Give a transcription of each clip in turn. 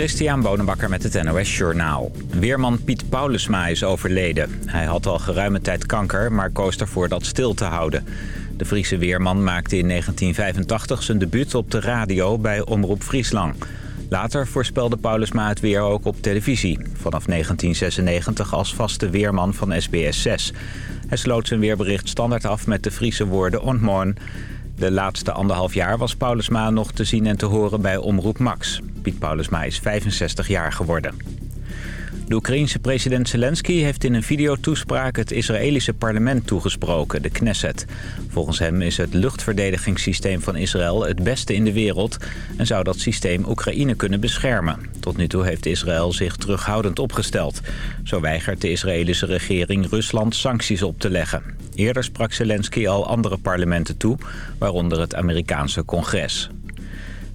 Christian Bonenbakker met het NOS Journaal. Weerman Piet Paulusma is overleden. Hij had al geruime tijd kanker, maar koos ervoor dat stil te houden. De Friese weerman maakte in 1985 zijn debuut op de radio bij Omroep Friesland. Later voorspelde Paulusma het weer ook op televisie. Vanaf 1996 als vaste weerman van SBS 6. Hij sloot zijn weerbericht standaard af met de Friese woorden ontmoen. De laatste anderhalf jaar was Paulusma nog te zien en te horen bij Omroep Max. Piet Paulusma is 65 jaar geworden. De Oekraïense president Zelensky heeft in een videotoespraak het Israëlische parlement toegesproken, de Knesset. Volgens hem is het luchtverdedigingssysteem van Israël het beste in de wereld en zou dat systeem Oekraïne kunnen beschermen. Tot nu toe heeft Israël zich terughoudend opgesteld. Zo weigert de Israëlische regering Rusland sancties op te leggen. Eerder sprak Zelensky al andere parlementen toe, waaronder het Amerikaanse congres.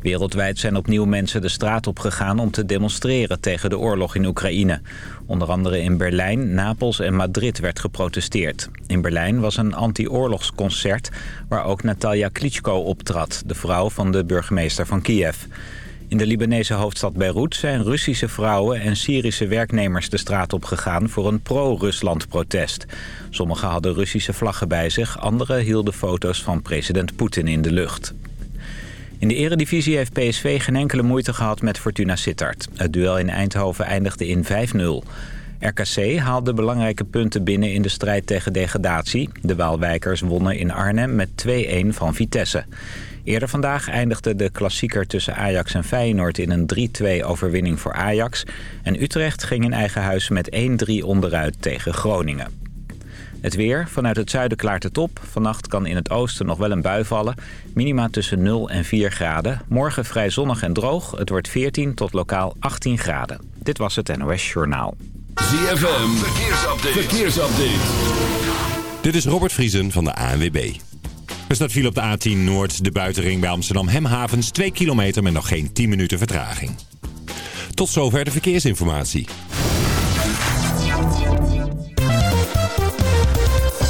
Wereldwijd zijn opnieuw mensen de straat op gegaan om te demonstreren tegen de oorlog in Oekraïne. Onder andere in Berlijn, Napels en Madrid werd geprotesteerd. In Berlijn was een anti-oorlogsconcert waar ook Natalia Klitschko optrad, de vrouw van de burgemeester van Kiev. In de Libanese hoofdstad Beirut zijn Russische vrouwen en Syrische werknemers de straat op gegaan voor een pro-Rusland protest. Sommigen hadden Russische vlaggen bij zich, anderen hielden foto's van president Poetin in de lucht. In de eredivisie heeft PSV geen enkele moeite gehad met Fortuna Sittard. Het duel in Eindhoven eindigde in 5-0. RKC haalde belangrijke punten binnen in de strijd tegen degradatie. De Waalwijkers wonnen in Arnhem met 2-1 van Vitesse. Eerder vandaag eindigde de klassieker tussen Ajax en Feyenoord in een 3-2 overwinning voor Ajax. En Utrecht ging in eigen huis met 1-3 onderuit tegen Groningen. Het weer. Vanuit het zuiden klaart het op. Vannacht kan in het oosten nog wel een bui vallen. Minima tussen 0 en 4 graden. Morgen vrij zonnig en droog. Het wordt 14 tot lokaal 18 graden. Dit was het NOS Journaal. ZFM. Verkeersupdate. Verkeersupdate. Dit is Robert Vriesen van de ANWB. Er staat viel op de A10 Noord, de buitenring bij Amsterdam Hemhavens... 2 kilometer met nog geen 10 minuten vertraging. Tot zover de verkeersinformatie.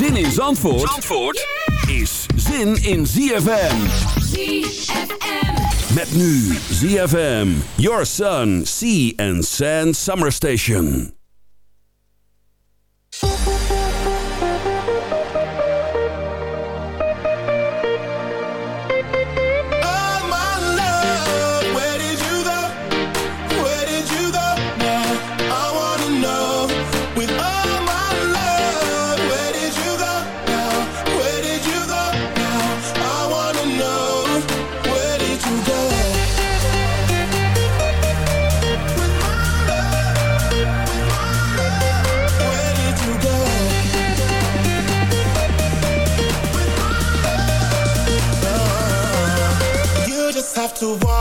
Zin in Zandvoort, Zandvoort is zin in ZFM. ZFM. Met nu ZFM, Your Sun, Sea and Sand Summer Station. To walk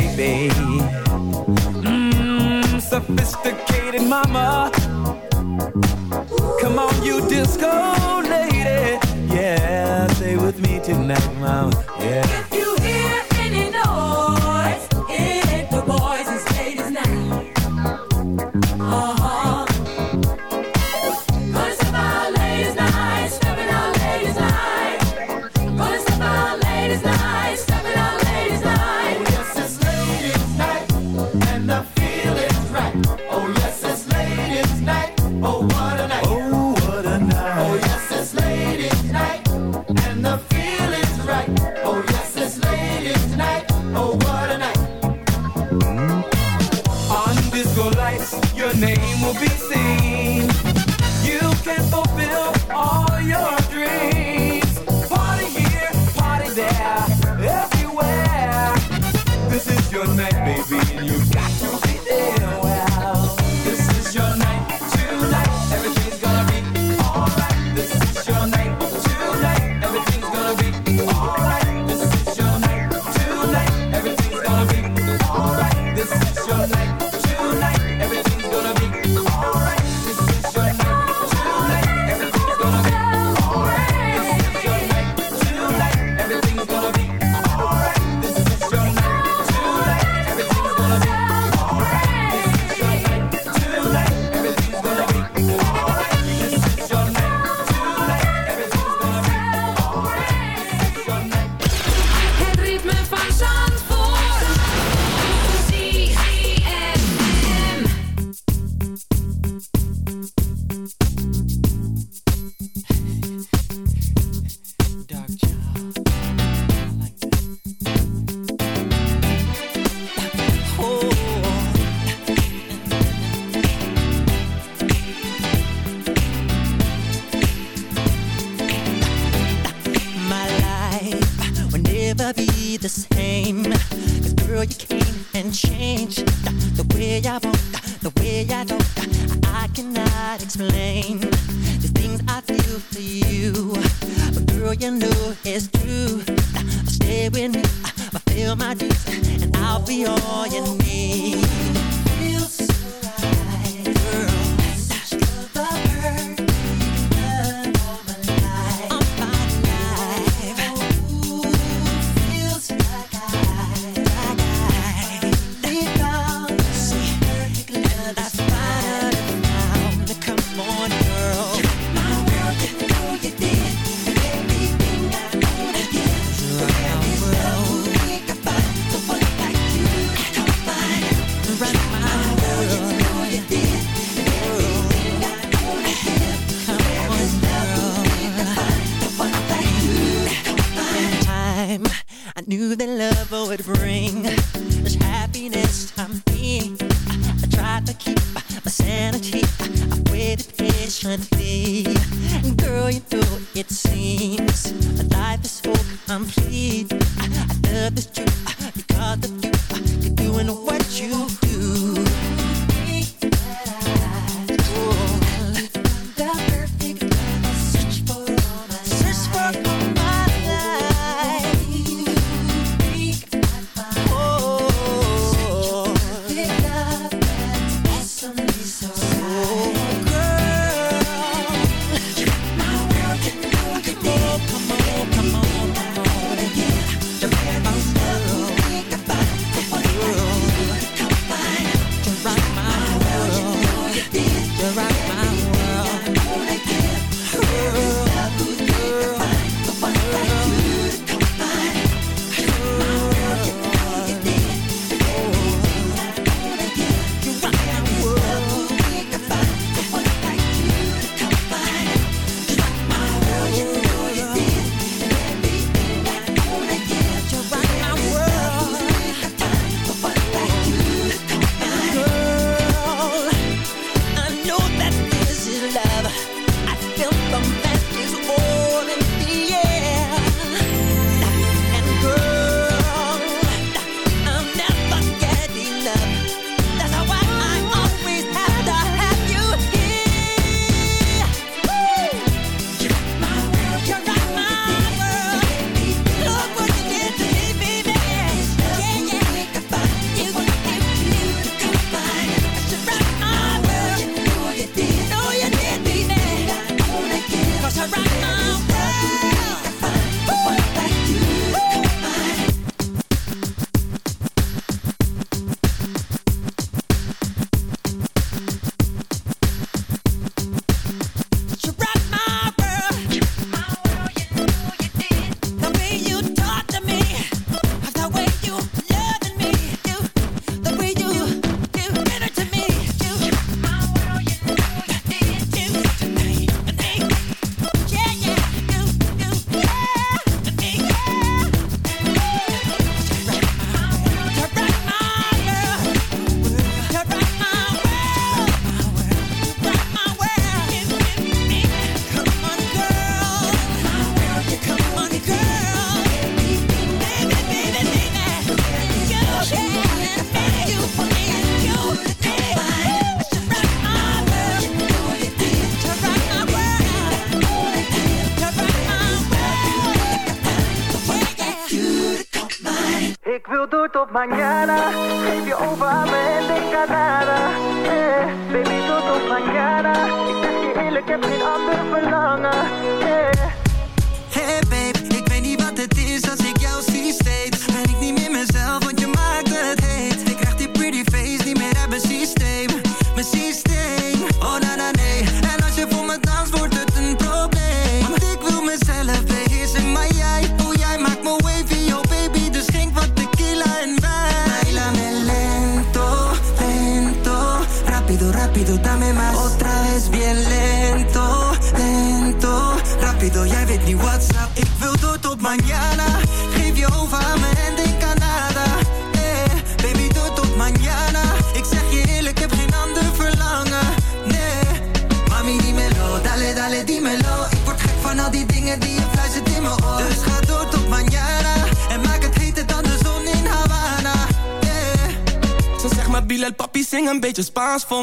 baby. Mmm, sophisticated mama.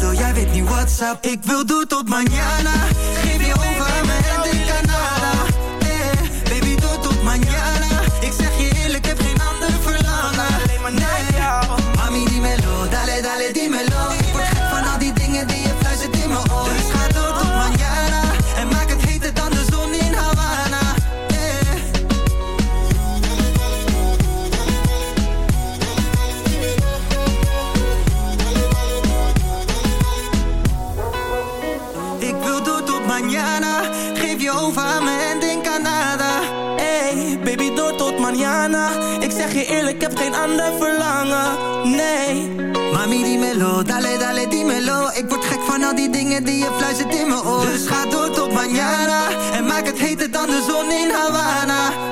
Jij weet niet what's up Ik wil door tot mañana ander verlangen, nee. Mami, dimelo, dale, dale, dimelo. Ik word gek van al die dingen die je fluistert in mijn oor. Dus ga door tot mañana. En maak het heter dan de zon in Havana.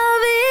love it